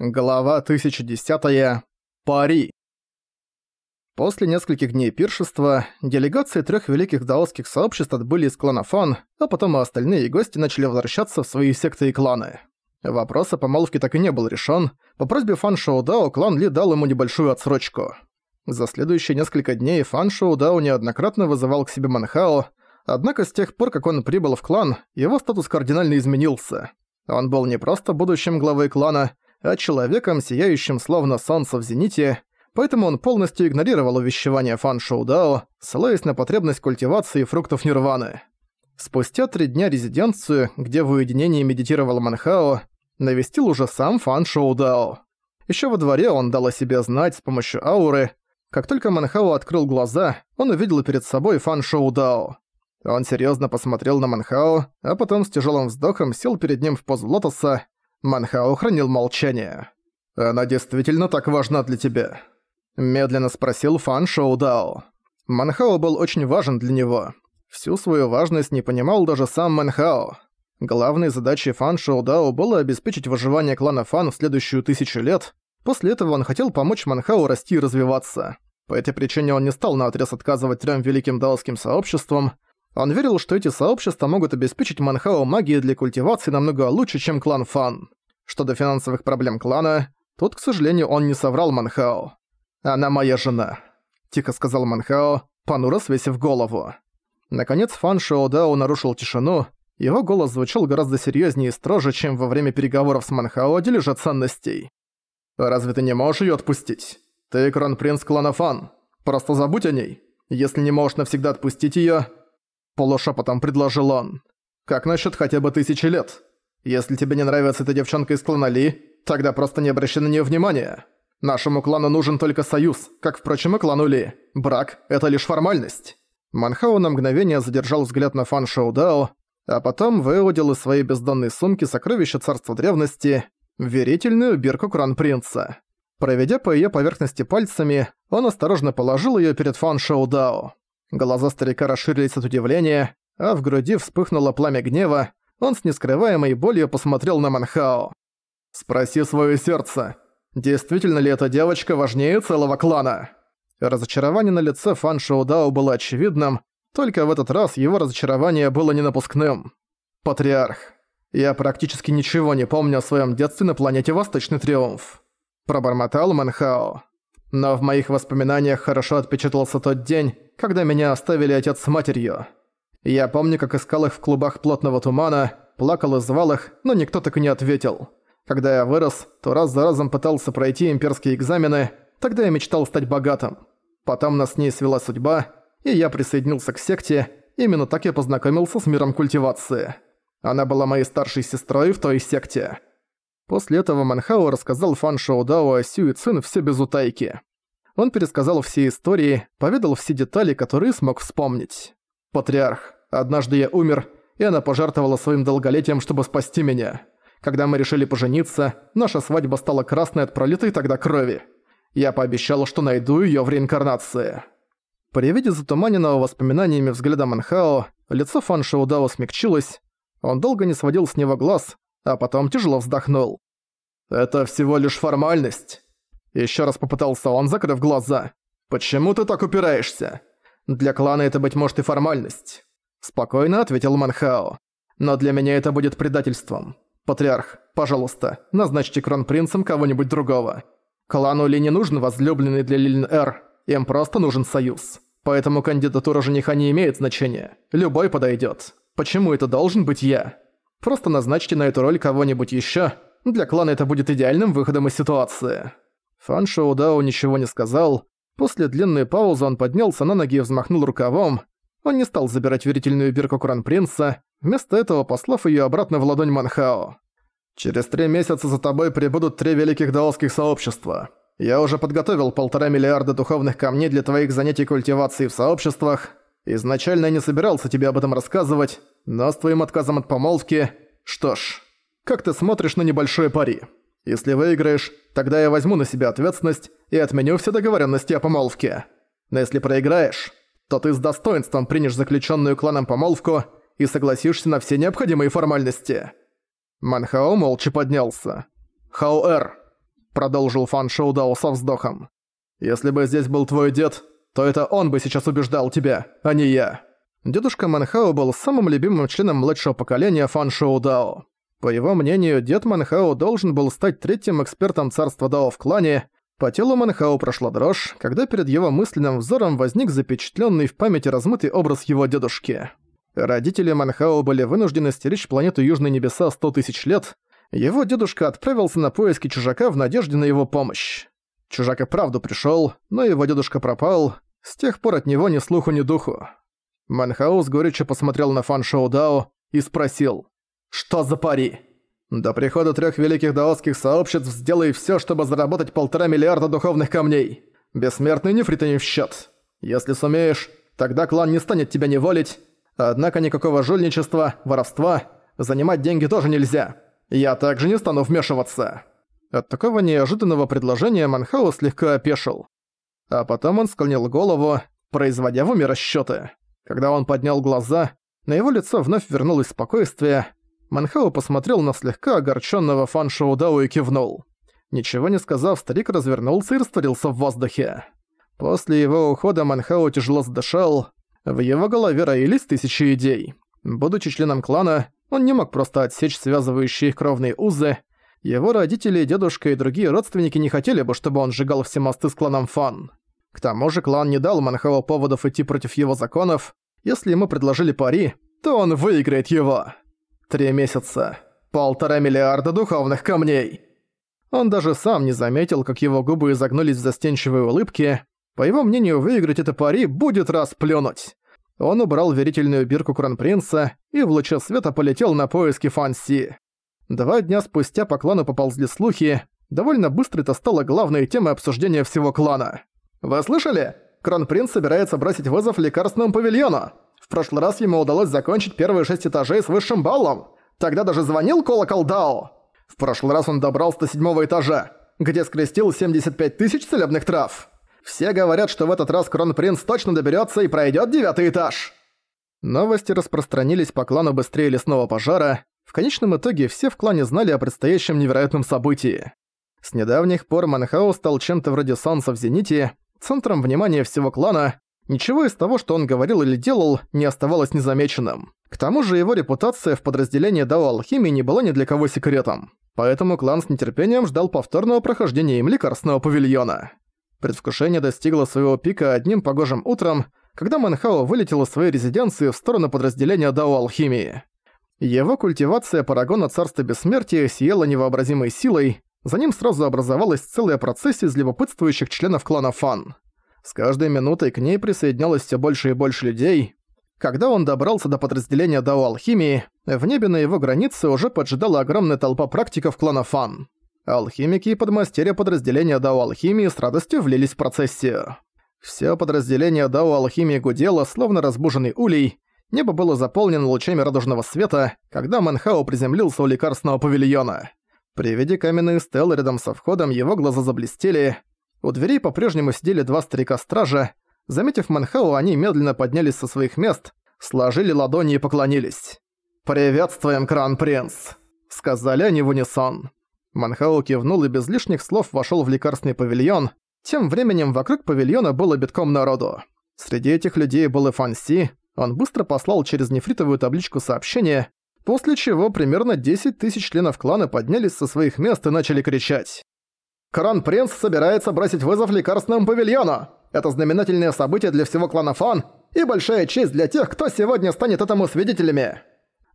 Глава 1010. Пари. После нескольких дней пиршества делегации трех великих даосских сообществ отбыли из клана Фан, а потом и остальные гости начали возвращаться в свои секты и кланы. Вопрос о помолвке так и не был решен. По просьбе Фан Шоу Дао клан Ли дал ему небольшую отсрочку. За следующие несколько дней Фан Шоу Дао неоднократно вызывал к себе Манхао, однако с тех пор, как он прибыл в клан, его статус кардинально изменился. Он был не просто будущим главой клана, а человеком, сияющим словно солнце в зените, поэтому он полностью игнорировал увещевания Фан Шоу Дао, ссылаясь на потребность культивации фруктов нирваны. Спустя три дня резиденцию, где в уединении медитировал Манхао, навестил уже сам Фан Шоу Дао. Ещё во дворе он дал о себе знать с помощью ауры. Как только Манхао открыл глаза, он увидел перед собой Фан Шоу Дао. Он серьёзно посмотрел на Манхао, а потом с тяжёлым вздохом сел перед ним в позу лотоса, Манхао хранил молчание. «Она действительно так важна для тебя?» Медленно спросил Фан Шоу Дао. Манхао был очень важен для него. Всю свою важность не понимал даже сам Манхао. Главной задачей Фан Шоу Дао было обеспечить выживание клана Фан в следующую тысячу лет. После этого он хотел помочь Манхао расти и развиваться. По этой причине он не стал наотрез отказывать трем великим даосским сообществам. Он верил, что эти сообщества могут обеспечить Манхао магией для культивации намного лучше, чем клан Фан. Что до финансовых проблем клана, тут, к сожалению, он не соврал Манхао. «Она моя жена», — тихо сказал Манхао, понуро свесив голову. Наконец Фан Шоу Дао нарушил тишину, его голос звучал гораздо серьезнее и строже, чем во время переговоров с Манхао о дележе ценностей. «Разве ты не можешь ее отпустить? Ты кронпринц клана Фан. Просто забудь о ней. Если не можешь навсегда отпустить ее, полушепотом предложил он. «Как насчет хотя бы тысячи лет? Если тебе не нравится эта девчонка из клана Ли, тогда просто не обращай на нее внимания. Нашему клану нужен только союз, как, впрочем, и клану Ли. Брак – это лишь формальность». Манхау на мгновение задержал взгляд на Фан Шоу Дао, а потом выудил из своей бездонной сумки сокровища царства древности – верительную бирку Кран-принца. Проведя по ее поверхности пальцами, он осторожно положил ее перед Фан Шоу Дао. Глаза старика расширились от удивления, а в груди вспыхнуло пламя гнева, он с нескрываемой болью посмотрел на Манхао. «Спроси свое сердце, действительно ли эта девочка важнее целого клана?» Разочарование на лице Фан Шоудао было очевидным, только в этот раз его разочарование было ненапускным. «Патриарх, я практически ничего не помню о своем детстве на планете Восточный Триумф», пробормотал Манхао. «Но в моих воспоминаниях хорошо отпечатался тот день, когда меня оставили отец с матерью. Я помню, как искал их в клубах плотного тумана, плакал и звал их, но никто так и не ответил. Когда я вырос, то раз за разом пытался пройти имперские экзамены, тогда я мечтал стать богатым. Потом нас с ней свела судьба, и я присоединился к секте, именно так я познакомился с миром культивации. Она была моей старшей сестрой в той секте. После этого Манхао рассказал Фан Шоудао о Сюи Цин все без утайки. Он пересказал все истории, поведал все детали, которые смог вспомнить. «Патриарх, однажды я умер, и она пожертвовала своим долголетием, чтобы спасти меня. Когда мы решили пожениться, наша свадьба стала красной от пролитой тогда крови. Я пообещал, что найду её в реинкарнации». При виде затуманенного воспоминаниями взгляда Манхао, лицо Фан Шоудао смягчилось, он долго не сводил с него глаз, а потом тяжело вздохнул. «Это всего лишь формальность. Еще раз попытался он, закрыв глаза. «Почему ты так упираешься? Для клана это, быть может, и формальность». Спокойно ответил Манхао. «Но для меня это будет предательством. Патриарх, пожалуйста, назначьте кронпринцем кого-нибудь другого. Клану Ли не нужен возлюбленный для Лилин-Эр, им просто нужен союз. Поэтому кандидатура жениха не имеет значения. Любой подойдет. Почему это должен быть я? Просто назначьте на эту роль кого-нибудь еще. Для клана это будет идеальным выходом из ситуации». Фан Шоу Дао ничего не сказал. После длинной паузы он поднялся на ноги и взмахнул рукавом. Он не стал забирать верительную бирку Кронпринца, вместо этого послав её обратно в ладонь Манхао. «Через три месяца за тобой прибудут три великих даосских сообщества. Я уже подготовил полтора миллиарда духовных камней для твоих занятий культивацией в сообществах. Изначально я не собирался тебе об этом рассказывать, но с твоим отказом от помолвки... Что ж, как ты смотришь на небольшое пари?» Если выиграешь, тогда я возьму на себя ответственность и отменю все договоренности о помолвке. Но если проиграешь, то ты с достоинством примешь заключенную кланом помолвку и согласишься на все необходимые формальности». Манхао молча поднялся. «Хауэр, продолжил Фан Шоудао со вздохом. «Если бы здесь был твой дед, то это он бы сейчас убеждал тебя, а не я». Дедушка Манхао был самым любимым членом младшего поколения Фан Шоудао. По его мнению, дед Манхао должен был стать третьим экспертом царства Дао в клане. По телу Манхао прошла дрожь, когда перед его мысленным взором возник запечатленный в памяти размытый образ его дедушки. Родители Манхао были вынуждены стеречь планету Южные Небеса сто тысяч лет. Его дедушка отправился на поиски чужака в надежде на его помощь. Чужак и правду пришел, но его дедушка пропал. С тех пор от него ни слуху, ни духу. Манхао с горечью посмотрел на Фан Шоу Дао и спросил, «Что за пари?» «До прихода трех великих даосских сообществ сделай все, чтобы заработать полтора миллиарда духовных камней. Бессмертный нефрита не в счет. Если сумеешь, тогда клан не станет тебя неволить, Однако никакого жульничества, воровства, занимать деньги тоже нельзя. Я также не стану вмешиваться». От такого неожиданного предложения Манхау слегка опешил. А потом он склонил голову, производя в уме расчёты. Когда он поднял глаза, на его лицо вновь вернулось спокойствие. Манхау посмотрел на слегка огорчённого Фан Шоудау и кивнул. Ничего не сказав, старик развернулся и растворился в воздухе. После его ухода Манхау тяжело задышал, в его голове роились тысячи идей. Будучи членом клана, он не мог просто отсечь связывающие их кровные узы. Его родители, дедушка и другие родственники не хотели бы, чтобы он сжигал все мосты с кланом Фан. К тому же клан не дал Манхао поводов идти против его законов. Если ему предложили пари, то он выиграет его. Три месяца. Полтора миллиарда духовных камней. Он даже сам не заметил, как его губы изогнулись в застенчивой улыбке. По его мнению, выиграть это пари будет раз плюнуть. Он убрал верительную бирку Кронпринца и в луче света полетел на поиски Фанси. Два дня спустя по клану поползли слухи. Довольно быстро это стало главной темой обсуждения всего клана. «Вы слышали? Кронпринц собирается бросить вызов лекарственному павильону. В прошлый раз ему удалось закончить первые шесть этажей с высшим баллом. Тогда даже звонил колокол Дао. В прошлый раз он добрался до седьмого этажа, где скрестил 75 тысяч целебных трав. Все говорят, что в этот раз Кронпринц точно доберется и пройдет девятый этаж. Новости распространились по клану быстрее лесного пожара. В конечном итоге все в клане знали о предстоящем невероятном событии. С недавних пор Манхао стал чем-то вроде солнца в зените, центром внимания всего клана. Ничего из того, что он говорил или делал, не оставалось незамеченным. К тому же его репутация в подразделении Дао Алхимии не была ни для кого секретом. Поэтому клан с нетерпением ждал повторного прохождения им лекарственного павильона. Предвкушение достигло своего пика одним погожим утром, когда Манхао вылетел из своей резиденции в сторону подразделения Дао Алхимии. Его культивация Парагона Царства Бессмертия сияла невообразимой силой, за ним сразу образовалась целая процессия из любопытствующих членов клана Фан. С каждой минутой к ней присоединялось все больше и больше людей. Когда он добрался до подразделения Дао Алхимии, в небе на его границе уже поджидала огромная толпа практиков клана Фан. Алхимики и подмастерья подразделения Дао Алхимии с радостью влились в процессию. Всё подразделение Дао Алхимии гудело, словно разбуженный улей, небо было заполнено лучами радужного света, когда Манхао приземлился у лекарственного павильона. При виде каменной стелы рядом со входом его глаза заблестели. У дверей по-прежнему сидели два старика-стража. Заметив Манхао, они медленно поднялись со своих мест, сложили ладони и поклонились. «Приветствуем, Кран-принц!» — сказали они в унисон. Манхао кивнул и без лишних слов вошёл в лекарственный павильон. Тем временем вокруг павильона было битком народу. Среди этих людей был и Фан Си. Он быстро послал через нефритовую табличку сообщение, после чего примерно 10 тысяч членов клана поднялись со своих мест и начали кричать. «Крон-принц собирается бросить вызов лекарственному павильону! Это знаменательное событие для всего клана Фан и большая честь для тех, кто сегодня станет этому свидетелями!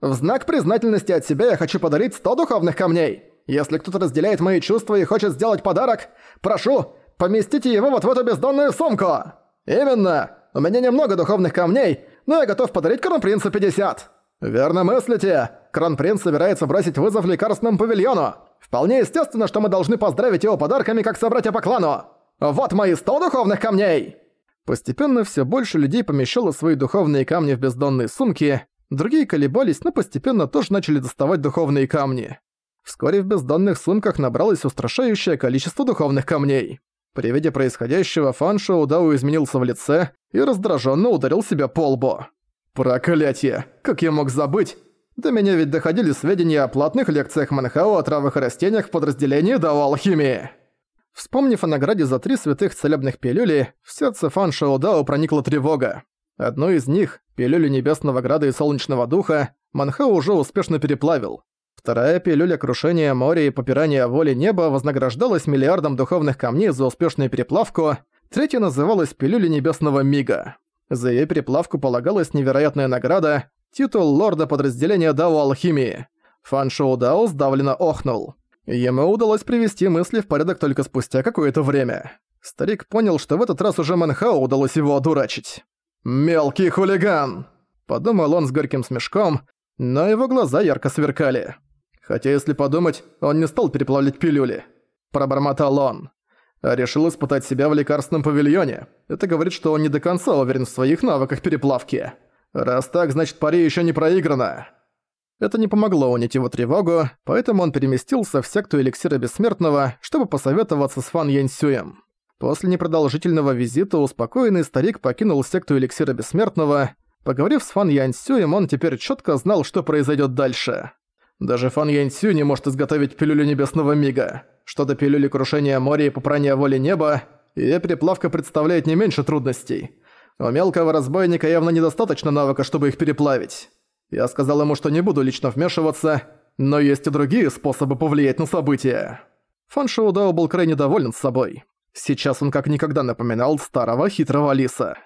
В знак признательности от себя я хочу подарить 100 духовных камней!» Если кто-то разделяет мои чувства и хочет сделать подарок, прошу, поместите его вот в эту бездонную сумку. Именно. У меня немного духовных камней, но я готов подарить Кронпринцу 50. Верно мыслите. Кронпринц собирается бросить вызов лекарственному павильону. Вполне естественно, что мы должны поздравить его подарками как собратья по клану. Вот мои 100 духовных камней. Постепенно все больше людей помещало свои духовные камни в бездонные сумки, другие колебались, но постепенно тоже начали доставать духовные камни. Вскоре в бездонных сумках набралось устрашающее количество духовных камней. При виде происходящего Фан Шоу Дау изменился в лице и раздраженно ударил себя по лбу. «Проклятие! Как я мог забыть? До меня ведь доходили сведения о платных лекциях Манхао о травах и растениях в подразделении Дао Алхимии. Вспомнив о награде за три святых целебных пилюли, в сердце Фан Шоудао проникла тревога. Одну из них, пилюлю Небесного Града и Солнечного Духа, Манхау уже успешно переплавил. Вторая пилюля крушения моря и попирания воли неба вознаграждалась миллиардом духовных камней за успешную переплавку, третья называлась пилюля Небесного Мига. За её переплавку полагалась невероятная награда – титул лорда подразделения Дао Алхимии. Фан Шоу Дао сдавленно охнул. Ему удалось привести мысли в порядок только спустя какое-то время. Старик понял, что в этот раз уже Манхау удалось его одурачить. «Мелкий хулиган!» – подумал он с горьким смешком, но его глаза ярко сверкали. Хотя, если подумать, он не стал переплавлять пилюли. Пробормотал он. А решил испытать себя в лекарственном павильоне. Это говорит, что он не до конца уверен в своих навыках переплавки. Раз так, значит пари еще не проиграно. Это не помогло унять его тревогу, поэтому он переместился в секту Эликсира Бессмертного, чтобы посоветоваться с Фан Яньсюем. После непродолжительного визита успокоенный старик покинул секту Эликсира Бессмертного. Поговорив с Фан Яньсюем, он теперь четко знал, что произойдет дальше. Даже Фан Яньсю не может изготовить пилюлю Небесного Мига. Что до пилюли крушения моря и попрания воли неба, её переплавка представляет не меньше трудностей. У мелкого разбойника явно недостаточно навыка, чтобы их переплавить. Я сказал ему, что не буду лично вмешиваться, но есть и другие способы повлиять на события. Фан Шоудао был крайне доволен собой. Сейчас он как никогда напоминал старого хитрого лиса.